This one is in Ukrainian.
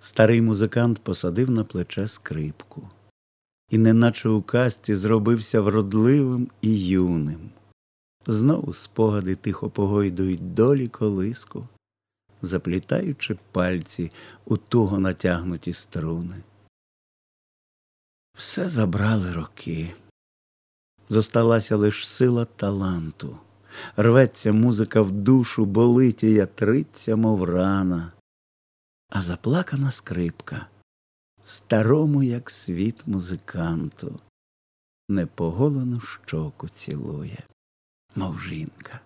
Старий музикант посадив на плече скрипку і, неначе у касті, зробився вродливим і юним. Знову спогади тихо погойдують долі колиску, заплітаючи пальці у туго натягнуті струни. Все забрали роки. Зосталася лиш сила таланту, рветься музика в душу, болить і ятриться, мов рана, а заплакана скрипка старому, як світ музиканту, непоголену щоку цілує, мов жінка.